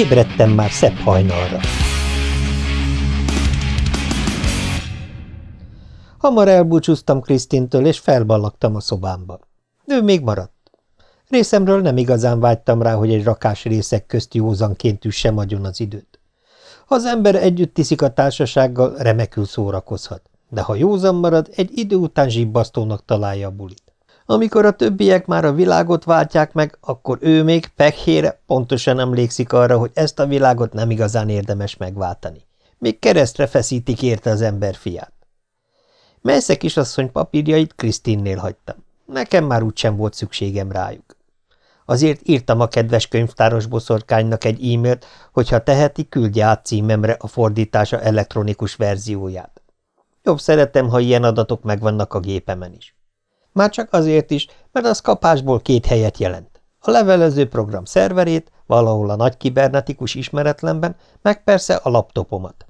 Ébredtem már szebb hajnalra. Hamar elbúcsúztam Krisztintől, és felballagtam a szobámba. Ő még maradt. Részemről nem igazán vágytam rá, hogy egy rakás részek közt józanként üssem agyon az időt. Ha az ember együtt tiszik a társasággal, remekül szórakozhat, de ha józan marad, egy idő után zsibbasztónak találja a bulit. Amikor a többiek már a világot váltják meg, akkor ő még pekhére pontosan emlékszik arra, hogy ezt a világot nem igazán érdemes megváltani. Még keresztre feszítik érte az ember fiát. Messze kisasszony papírjait Krisztinnél hagytam. Nekem már úgysem volt szükségem rájuk. Azért írtam a kedves könyvtáros boszorkánynak egy e-mailt, hogyha teheti, küldje át címemre a fordítása elektronikus verzióját. Jobb szeretem, ha ilyen adatok megvannak a gépemen is. Már csak azért is, mert az kapásból két helyet jelent. A levelező program szerverét, valahol a nagy kibernetikus ismeretlenben, meg persze a laptopomat.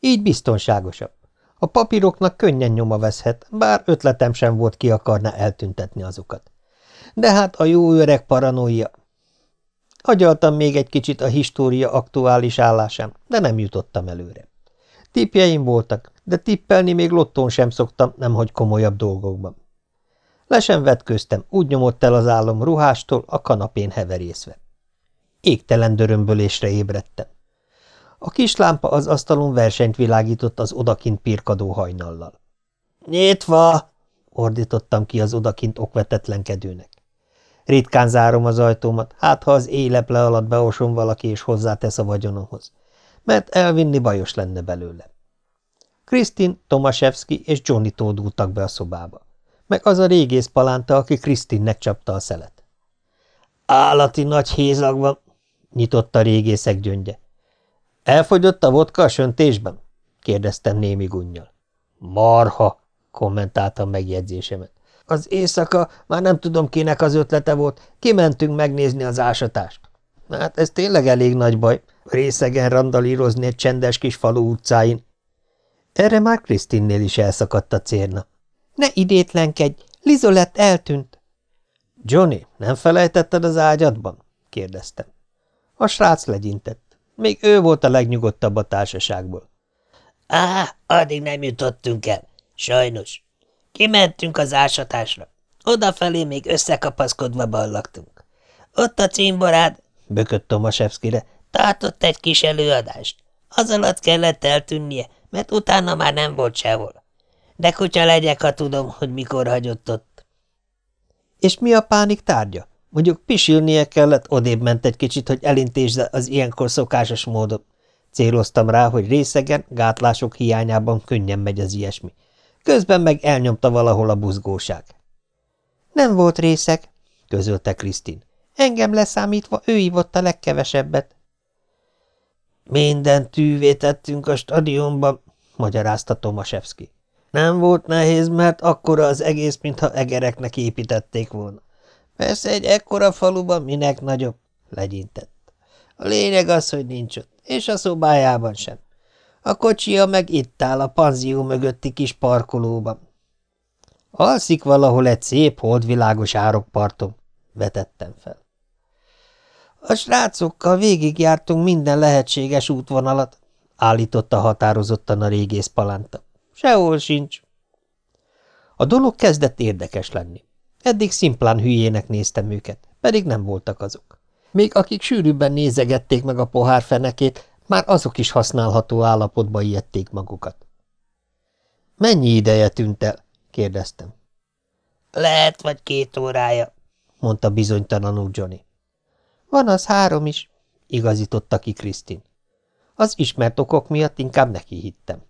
Így biztonságosabb. A papíroknak könnyen nyoma veszhet, bár ötletem sem volt ki akarna eltüntetni azokat. De hát a jó öreg paranoia. Agyaltam még egy kicsit a história aktuális állásán, de nem jutottam előre. Tippjeim voltak, de tippelni még lottón sem szoktam, nemhogy komolyabb dolgokban. Le sem vetköztem, úgy nyomott el az álom ruhástól, a kanapén heverészve. Égtelen dörömbölésre ébredtem. A kis lámpa az asztalon versenyt világított az odakint pirkadó hajnallal. – Nyitva! – ordítottam ki az odakint okvetetlenkedőnek. Ritkán zárom az ajtómat, hát ha az éleple alatt beosom valaki és hozzátesz a vagyonomhoz, mert elvinni bajos lenne belőle. Krisztin, Tomaszewski és Johnny tódultak be a szobába meg az a régész palánta, aki Krisztinnek csapta a szelet. Állati nagy hézag van, nyitotta a régészek gyöngye. Elfogyott a vodka a söntésben? kérdeztem némi gunnyal. Marha, kommentáltam megjegyzésemet. Az éjszaka, már nem tudom kinek az ötlete volt, kimentünk megnézni az ásatást. Hát ez tényleg elég nagy baj, részegen randalírozni egy csendes kis falu utcáin. Erre már Krisztinnél is elszakadt a cérna. Ne idétlenkedj, Lizolett eltűnt. Johnny, nem felejtetted az ágyadban? kérdeztem. A srác legyintett. Még ő volt a legnyugodtabb a társaságból. Á, addig nem jutottunk el. Sajnos. Kimentünk az ásatásra. Odafelé még összekapaszkodva ballagtunk. Ott a címborád, bökött Tomaszewskire, tartott egy kis előadást. Az alatt kellett eltűnnie, mert utána már nem volt sehol. De kutya legyek, ha tudom, hogy mikor hagyott ott. És mi a pánik tárgya? Mondjuk pisilnie kellett, odébb ment egy kicsit, hogy elintézze az ilyenkor szokásos módot. Céloztam rá, hogy részegen, gátlások hiányában könnyen megy az ilyesmi. Közben meg elnyomta valahol a buzgóság. Nem volt részeg, közölte Krisztin. Engem leszámítva ő ívott a legkevesebbet. Minden tűvé tettünk a stadionban, magyarázta Tomaszewski. Nem volt nehéz, mert akkora az egész, mintha egereknek építették volna. Persze egy ekkora faluban minek nagyobb, legyintett. A lényeg az, hogy nincs ott, és a szobájában sem. A kocsia meg itt áll a panzió mögötti kis parkolóban. Alszik valahol egy szép, holdvilágos árokparton, vetettem fel. A srácokkal végigjártunk minden lehetséges útvonalat, állította határozottan a régész palánta. Sehol sincs. A dolog kezdett érdekes lenni. Eddig szimplán hülyének néztem őket, pedig nem voltak azok. Még akik sűrűbben nézegették meg a pohár fenekét, már azok is használható állapotba ijedték magukat. – Mennyi ideje tűnt el? – kérdeztem. – Lehet, vagy két órája – mondta bizonytalanul Johnny. – Van az három is – igazította ki Krisztin. Az ismert okok miatt inkább neki hittem.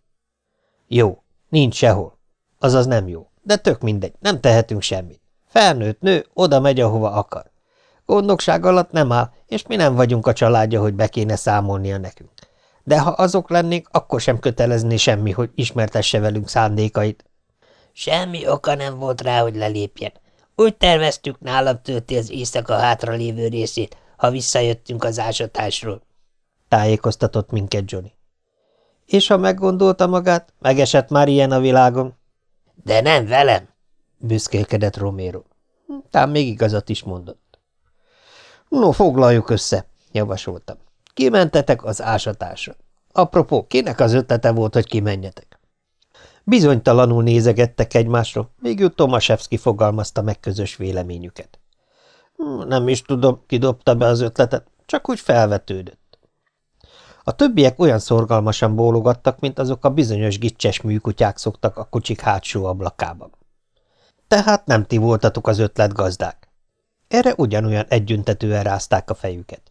Jó, nincs sehol. Azaz nem jó, de tök mindegy, nem tehetünk semmit. Felnőtt nő oda megy, ahova akar. Gondnokság alatt nem áll, és mi nem vagyunk a családja, hogy be kéne számolnia nekünk. De ha azok lennénk, akkor sem kötelezni semmi, hogy ismertesse velünk szándékait. Semmi oka nem volt rá, hogy lelépjen. Úgy terveztük, nálam tölti az éjszaka hátra lévő részét, ha visszajöttünk az ásatásról. Tájékoztatott minket Johnny. És ha meggondolta magát, megesett már ilyen a világon. De nem velem, büszkélkedett Romero. Tám még igazat is mondott. No, foglaljuk össze, javasoltam. Kimentetek az ásatásra. Apropó, kinek az ötlete volt, hogy kimenjetek? Bizonytalanul nézegettek egymásra, végül Tomaszewski fogalmazta meg közös véleményüket. Hm, nem is tudom, ki dobta be az ötletet, csak úgy felvetődött. A többiek olyan szorgalmasan bólogattak, mint azok a bizonyos gicses műkutyák szoktak a kocsik hátsó ablakában. Tehát nem ti voltatok az ötlet gazdák. Erre ugyanolyan együntetően rázták a fejüket.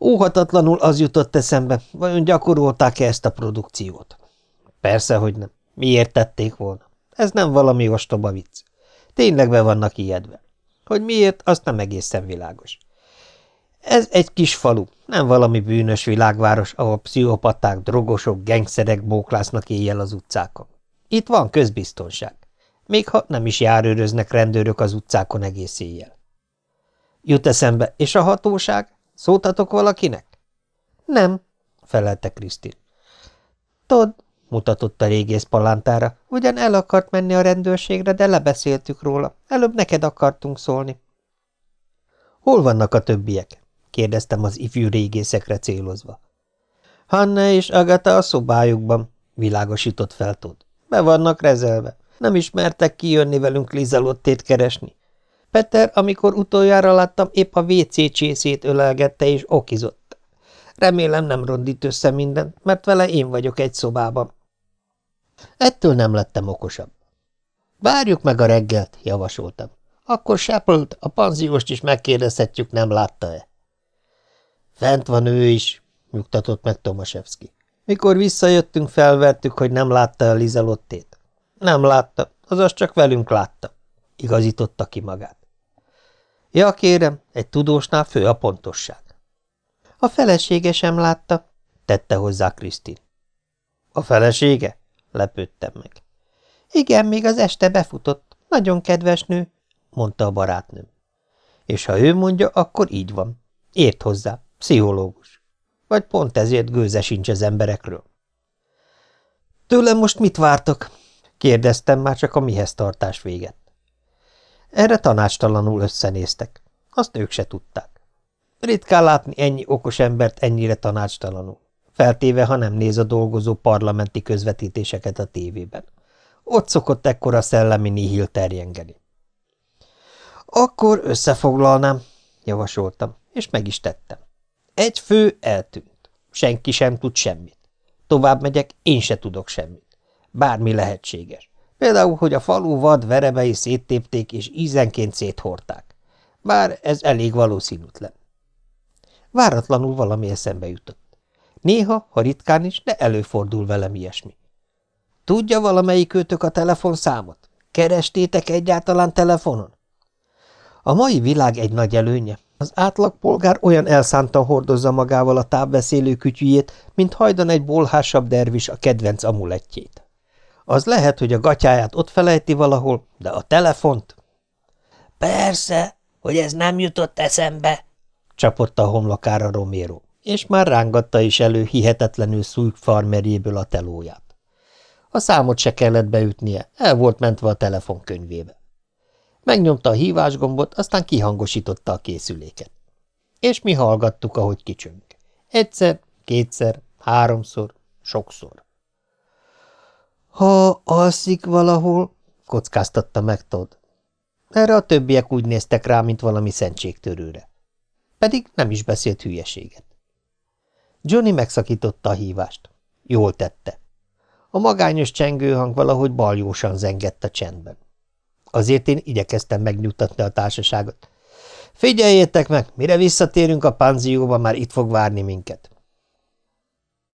Óhatatlanul az jutott eszembe, vajon gyakorolták-e ezt a produkciót? Persze, hogy nem. Miért tették volna? Ez nem valami ostoba vicc. Tényleg be vannak ijedve. Hogy miért, azt nem egészen világos. Ez egy kis falu, nem valami bűnös világváros, ahol pszichopaták, drogosok, gengszerek bóklásznak éjjel az utcákon. Itt van közbiztonság, még ha nem is járőröznek rendőrök az utcákon egész éjjel. Jut eszembe, és a hatóság? Szóltatok valakinek? Nem, felelte Krisztin. Todd, mutatott a régész palántára, ugyan el akart menni a rendőrségre, de lebeszéltük róla. Előbb neked akartunk szólni. Hol vannak a többiek? Kérdeztem az ifjú régészekre célozva. Hanna és Agata a szobájukban, világosított fel Todd. Be vannak rezelve. Nem ismertek kijönni velünk Lizelottét keresni. Peter, amikor utoljára láttam, épp a WC csészét ölelgette és okizott. Remélem nem rondít össze mindent, mert vele én vagyok egy szobában. Ettől nem lettem okosabb. Várjuk meg a reggelt, javasoltam. Akkor Shappelt, a panzióst is megkérdezhetjük, nem látta-e. Fent van ő is, nyugtatott meg Tomaszewski. Mikor visszajöttünk, felvertük, hogy nem látta a Lizelottét. Nem látta, azaz csak velünk látta, igazította ki magát. Ja, kérem, egy tudósnál fő a pontosság. A felesége sem látta, tette hozzá Krisztin. A felesége? lepődtem meg. Igen, még az este befutott. Nagyon kedves nő, mondta a barátnőm. És ha ő mondja, akkor így van. Ért hozzá, pszichológus. Vagy pont ezért gőze sincs az emberekről. Tőlem most mit vártok? kérdeztem már csak a mihez tartás véget. Erre tanácstalanul összenéztek. Azt ők se tudták. Ritkán látni ennyi okos embert ennyire tanácstalanul feltéve, ha nem néz a dolgozó parlamenti közvetítéseket a tévében. Ott szokott ekkora szellemi nihil terjengeni. Akkor összefoglalnám, javasoltam, és meg is tettem. Egy fő eltűnt. Senki sem tud semmit. Tovább megyek, én se tudok semmit. Bármi lehetséges. Például, hogy a falu vad verebei széttépték és ízenként széthorták. Bár ez elég valószínűtlen. Váratlanul valami eszembe jutott. Néha, ha ritkán is, de előfordul velem ilyesmi. Tudja valamelyik őtök a telefonszámot? Kerestétek egyáltalán telefonon? A mai világ egy nagy előnye. Az átlagpolgár olyan elszántan hordozza magával a távbeszélő kütyűjét, mint hajdan egy bolhásabb dervis a kedvenc amulettjét. Az lehet, hogy a gatyáját ott felejti valahol, de a telefont... Persze, hogy ez nem jutott eszembe, csapott a homlokára Romero és már rángatta is elő hihetetlenül szújk farmerjéből a telóját. A számot se kellett beütnie, el volt mentve a telefonkönyvébe. Megnyomta a hívásgombot, aztán kihangosította a készüléket. És mi hallgattuk, ahogy kicsönk. Egyszer, kétszer, háromszor, sokszor. Ha alszik valahol, kockáztatta meg Todd. Erre a többiek úgy néztek rá, mint valami szentségtörőre. Pedig nem is beszélt hülyeséget. Johnny megszakította a hívást. Jól tette. A magányos csengőhang valahogy baljósan zengett a csendben. Azért én igyekeztem megnyugtatni a társaságot. Figyeljétek meg, mire visszatérünk a panzióba, már itt fog várni minket.